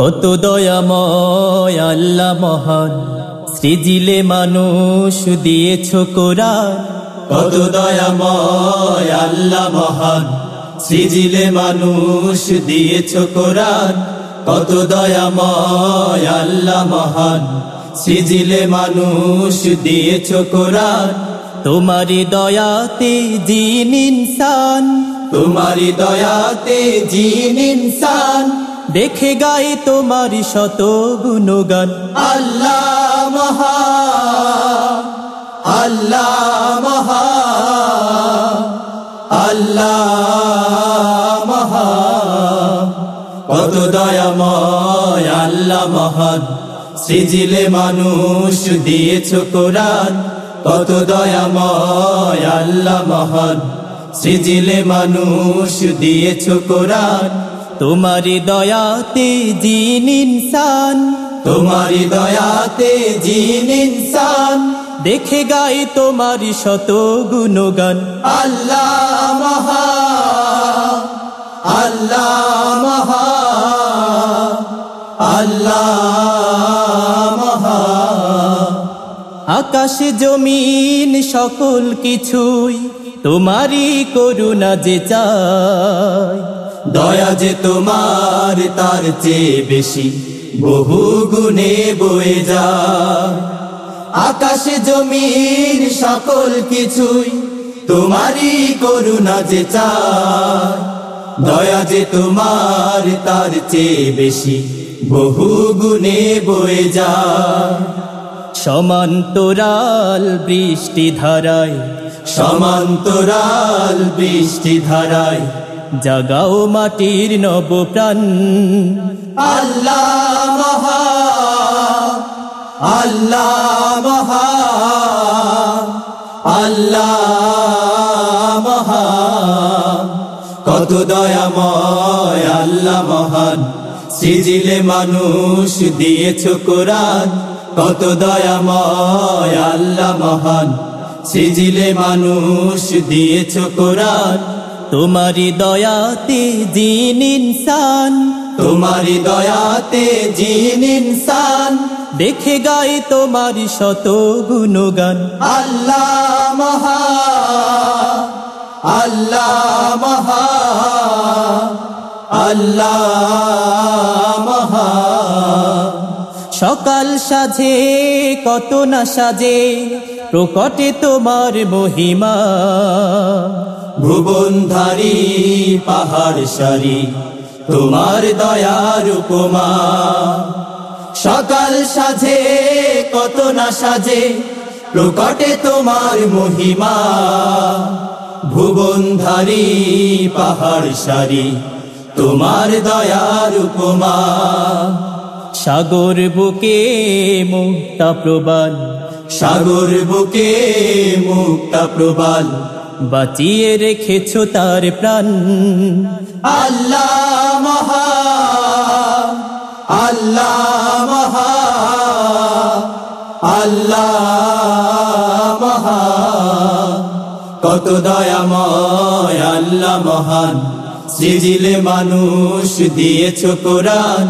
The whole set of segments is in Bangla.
কত দয়াময় আল্লাহ মহান। সৃজিলে মানুষ দিয়েছ কোরআন। কত দয়াময় আল্লাহ মহান। সৃজিলে মানুষ দিয়েছ কোরআন। কত দয়াময় আল্লাহ মহান। সৃজিলে মানুষ দিয়েছ কোরআন। তোমারি দয়াতে জিন ইনসান। তোমারি দয়াতে জিন ইনসান। দেখে গায়ে তোমারি শত গুণগান। আল্লাহ মহা আল্লাহ মহা আল্লাহ মহা। কত দয়াময় আল্লাহ মহান, সৃজিলে মানুষ দিয়েছ কোরআন। কত দয়াময় আল্লাহ মহান, সৃজিলে মানুষ দিয়েছ কোরআন। তোমারি দয়াতে জিন ইনসান, তোমারি দয়াতে জিন ইনসান। দেখে গাই তোমারি শত গুণগান। আল্লাহ মহা আল্লাহ মহা, আল্লাহ আকাশ, জমিন সকল কিছুই তোমারই করুণা যে চায় দয়া যে তোমার, তার চেয়ে বেশি বহু গুণে বয়ে যায় আকাশ জমিন, সকল কিছুই তোমারই করুণা যে চায় দয়া যে তোমার, তার চেয়ে বেশি বহু গুণে বয়ে যায় সমান্তরাল বৃষ্টি ধারায় সমান্তরাল বৃষ্টি ধারায় জাগাও মাটির নব প্রাণ আল্লাহ মহা আল্লাহ মহা আল্লাহ মহা। কত দয়াময় আল্লাহ মহান, সিজিলে মানুষ দিয়েছ কোরআন। কত দয়াময় আল্লাহ মহান। সৃজিলে মানুষ দিয়েছ কোরআন। তোমারি দয়াতে জিন ইনসান। তোমারি দয়াতে জিন ইনসান। দেখে গাই তোমারি শত গুণগান। আল্লাহ মহা আল্লাহ মহা আল্লাহ মহা। সকাল সাজে, কত না সাজে। প্রকটে তোমার মহিমা। ভুবনধারী পাহাড় সারি তোমার দয়ার উপমা। সকাল সাজে কত না সাজে প্রকটে তোমার মহিমা। ভুবনধারী পাহাড় সারি তোমার দয়ার উপমা। সাগর বুকে মুক্তা প্রবাল সাগর বুকে মুক্তা প্রবাল, বাঁচিয়ে রেখেছ তার প্রাণ। আল্লাহ মহা আল্লাহ মহা আল্লাহ মহা। কত দয়াময় আল্লাহ মহান, সৃজিলে মানুষ দিয়েছ কোরআন।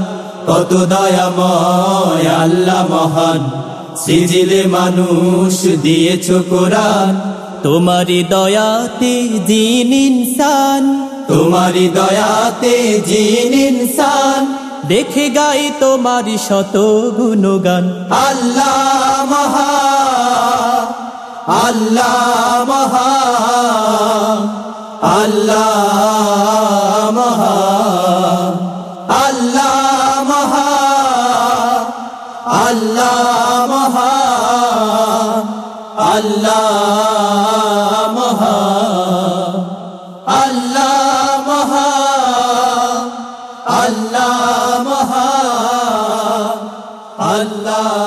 কত দয়াময় আল্লাহ মহান। সৃজিলে মানুষ দিয়েছ কোরআন। তোমারি দয়াতে জিন ইনসান। তোমারি দয়াতে জিন ইনসান। দেখে গাই তোমারি শত গুণগান। আল্লাহ মহা আল্লাহ মহা আল্লাহ মহা আল্লাহ মহা আল্লাহ علامها علامها علامها علامها